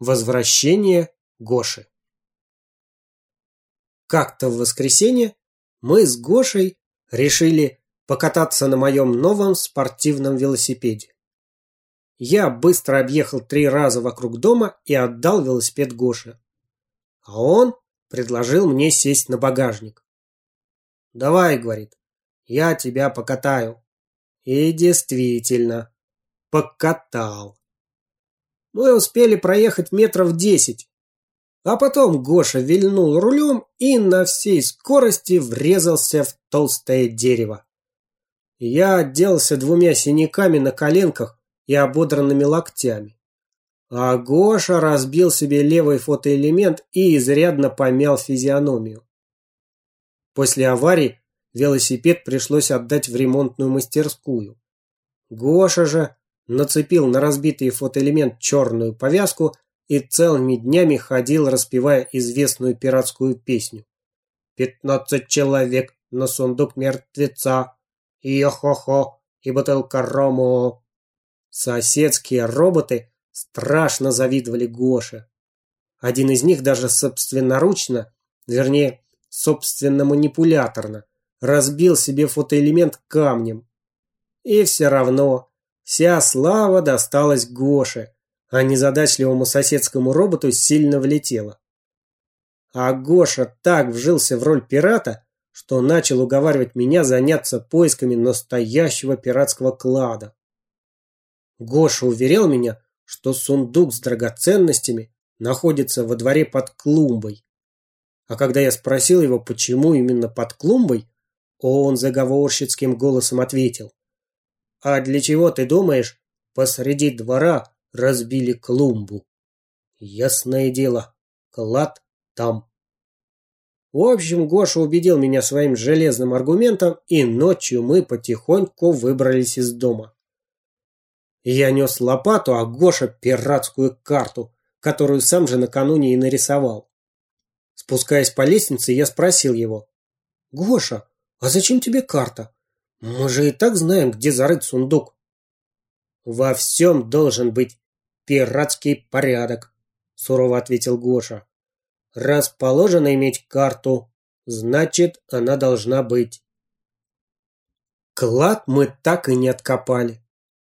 Возвращение Гоши. Как-то в воскресенье мы с Гошей решили покататься на моем новом спортивном велосипеде. Я быстро объехал три раза вокруг дома и отдал велосипед Гоше. А он предложил мне сесть на багажник. «Давай», — говорит, — «я тебя покатаю». И действительно, покатал мы успели проехать метров десять. А потом Гоша вильнул рулем и на всей скорости врезался в толстое дерево. Я отделался двумя синяками на коленках и ободранными локтями. А Гоша разбил себе левый фотоэлемент и изрядно помял физиономию. После аварии велосипед пришлось отдать в ремонтную мастерскую. Гоша же нацепил на разбитый фотоэлемент черную повязку и целыми днями ходил, распевая известную пиратскую песню. «Пятнадцать человек на сундук мертвеца, и хо-хо, и бутылка рому». Соседские роботы страшно завидовали Гоше. Один из них даже собственноручно, вернее, собственно манипуляторно, разбил себе фотоэлемент камнем. И все равно Вся слава досталась Гоше, а незадачливому соседскому роботу сильно влетела. А Гоша так вжился в роль пирата, что начал уговаривать меня заняться поисками настоящего пиратского клада. Гоша уверял меня, что сундук с драгоценностями находится во дворе под клумбой. А когда я спросил его, почему именно под клумбой, он заговорщицким голосом ответил. А для чего, ты думаешь, посреди двора разбили клумбу? Ясное дело, клад там. В общем, Гоша убедил меня своим железным аргументом, и ночью мы потихоньку выбрались из дома. Я нес лопату, а Гоша пиратскую карту, которую сам же накануне и нарисовал. Спускаясь по лестнице, я спросил его. «Гоша, а зачем тебе карта? Мы же и так знаем, где зарыт сундук. Во всем должен быть пиратский порядок, сурово ответил Гоша. Раз положено иметь карту, значит, она должна быть. Клад мы так и не откопали.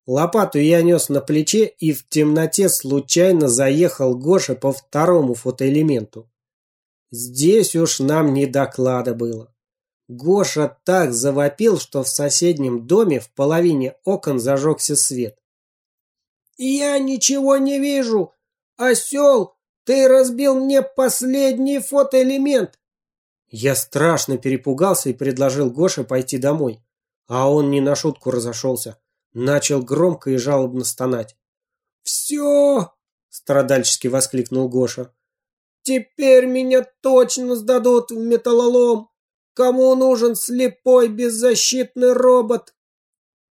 Лопату я нес на плече и в темноте случайно заехал Гоша по второму фотоэлементу. Здесь уж нам не доклада было. Гоша так завопил, что в соседнем доме в половине окон зажегся свет. «Я ничего не вижу! Осел, ты разбил мне последний фотоэлемент!» Я страшно перепугался и предложил Гоше пойти домой. А он не на шутку разошелся. Начал громко и жалобно стонать. «Все!» – страдальчески воскликнул Гоша. «Теперь меня точно сдадут в металлолом! Кому нужен слепой беззащитный робот?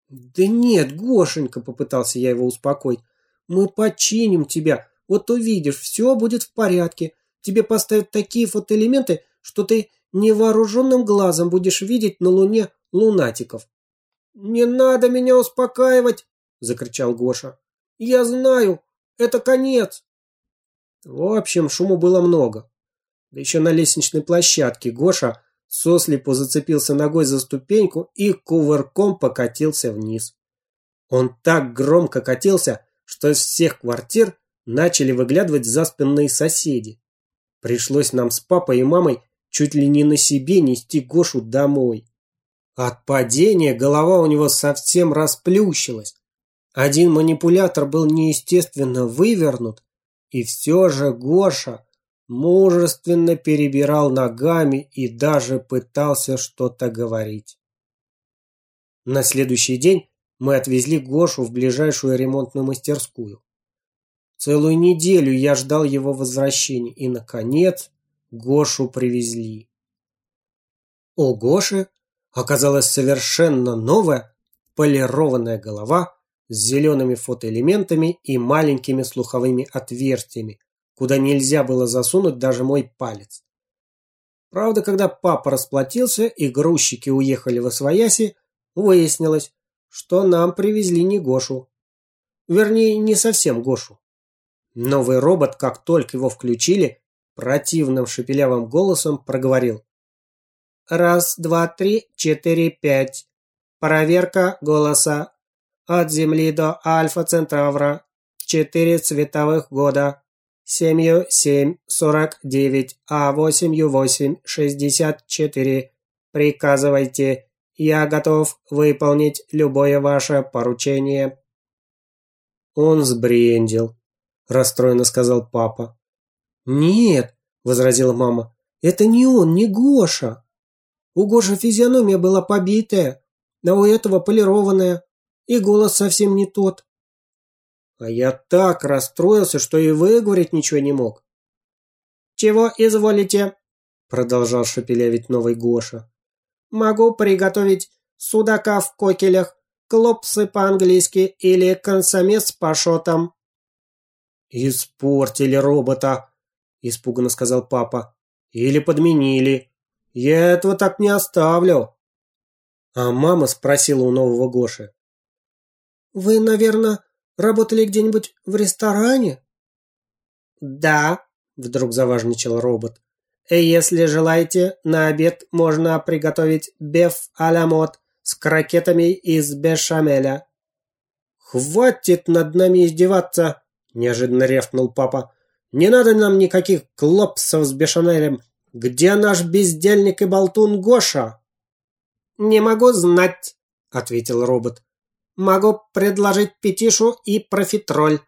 Да нет, Гошенька, попытался я его успокоить. Мы починим тебя. Вот увидишь, все будет в порядке. Тебе поставят такие фотоэлементы, что ты невооруженным глазом будешь видеть на Луне лунатиков. «Не надо меня успокаивать!» – закричал Гоша. «Я знаю, это конец!» В общем, шуму было много. Да еще на лестничной площадке Гоша сослепу зацепился ногой за ступеньку и кувырком покатился вниз. Он так громко катился, что из всех квартир начали выглядывать заспанные соседи. Пришлось нам с папой и мамой чуть ли не на себе нести Гошу домой. От падения голова у него совсем расплющилась. Один манипулятор был неестественно вывернут, и все же Гоша мужественно перебирал ногами и даже пытался что-то говорить. На следующий день мы отвезли Гошу в ближайшую ремонтную мастерскую. Целую неделю я ждал его возвращения, и, наконец, Гошу привезли. У Гоши оказалась совершенно новая полированная голова с зелеными фотоэлементами и маленькими слуховыми отверстиями, куда нельзя было засунуть даже мой палец. Правда, когда папа расплатился и грузчики уехали в Освояси, выяснилось, что нам привезли не Гошу. Вернее, не совсем Гошу. Новый робот, как только его включили, противным шепелявым голосом проговорил. «Раз, два, три, четыре, пять. Проверка голоса. От Земли до Альфа Центавра. Четыре световых года. Семью семь, сорок девять, а восемью восемь, шестьдесят четыре. Приказывайте. Я готов выполнить любое ваше поручение». Он сбрендил, расстроенно сказал папа. «Нет», — возразила мама, — «это не он, не Гоша. У Гоши физиономия была побитая, а у этого полированная, и голос совсем не тот». А я так расстроился, что и выговорить ничего не мог. «Чего изволите?» — продолжал шепелявить новый Гоша. «Могу приготовить судака в кокелях, клопсы по-английски или консоме с пашотом». «Испортили робота», – испуганно сказал папа. «Или подменили. Я этого так не оставлю». А мама спросила у нового Гоши. «Вы, наверное, работали где-нибудь в ресторане?» «Да», – вдруг заважничал робот. «Если желаете, на обед можно приготовить беф а-ля мод с крокетами из бешамеля». «Хватит над нами издеваться!» – неожиданно рявкнул папа. «Не надо нам никаких клопсов с бешамелем. Где наш бездельник и болтун Гоша?» «Не могу знать», – ответил робот. «Могу предложить петишу и профитроль».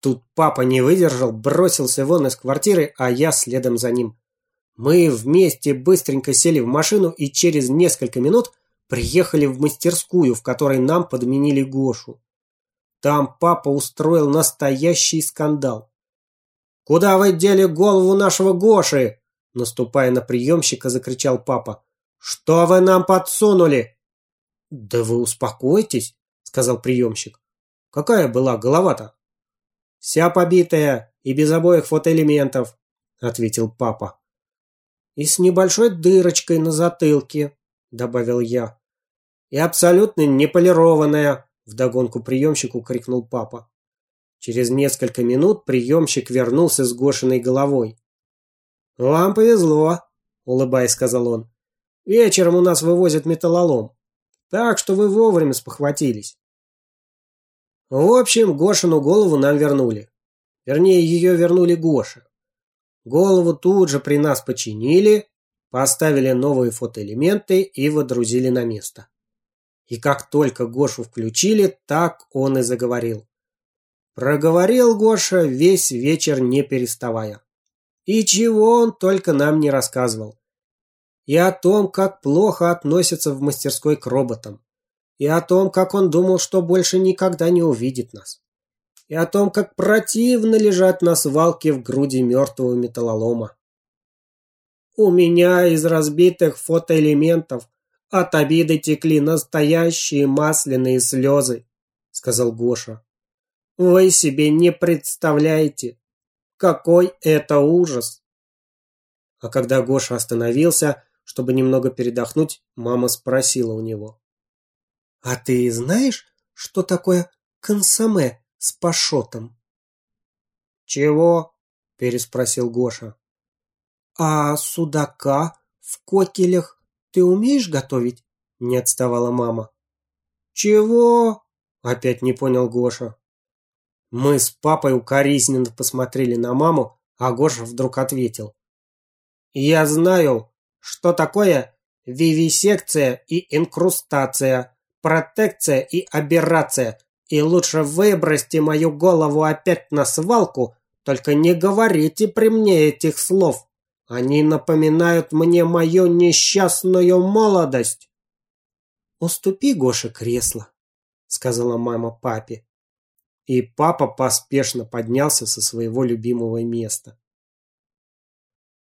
Тут папа не выдержал, бросился вон из квартиры, а я следом за ним. Мы вместе быстренько сели в машину и через несколько минут приехали в мастерскую, в которой нам подменили Гошу. Там папа устроил настоящий скандал. «Куда вы дели голову нашего Гоши?» Наступая на приемщика, закричал папа. «Что вы нам подсунули?» «Да вы успокойтесь», — сказал приемщик. «Какая была голова-то?» «Вся побитая и без обоих фотоэлементов», — ответил папа. «И с небольшой дырочкой на затылке», — добавил я. «И абсолютно неполированная», — вдогонку приемщику крикнул папа. Через несколько минут приемщик вернулся с Гошиной головой. «Вам повезло», — улыбаясь, сказал он. «Вечером у нас вывозят металлолом, так что вы вовремя спохватились». В общем, Гошину голову нам вернули. Вернее, ее вернули Гоше. Голову тут же при нас починили, поставили новые фотоэлементы и водрузили на место. И как только Гошу включили, так он и заговорил. Проговорил Гоша весь вечер не переставая. И чего он только нам не рассказывал. И о том, как плохо относятся в мастерской к роботам. И о том, как он думал, что больше никогда не увидит нас и о том, как противно лежать на свалке в груди мертвого металлолома. У меня из разбитых фотоэлементов от обиды текли настоящие масляные слезы, сказал Гоша. Вы себе не представляете, какой это ужас. А когда Гоша остановился, чтобы немного передохнуть, мама спросила у него. «А ты знаешь, что такое консоме с Пашотом. «Чего?» – переспросил Гоша. «А судака в кокелях ты умеешь готовить?» – не отставала мама. «Чего?» – опять не понял Гоша. Мы с папой укоризненно посмотрели на маму, а Гоша вдруг ответил. «Я знаю, что такое вивисекция и инкрустация, протекция и аберрация, и лучше выбросьте мою голову опять на свалку, только не говорите при мне этих слов. Они напоминают мне мою несчастную молодость. «Уступи Гоше кресло», — сказала мама папе. И папа поспешно поднялся со своего любимого места.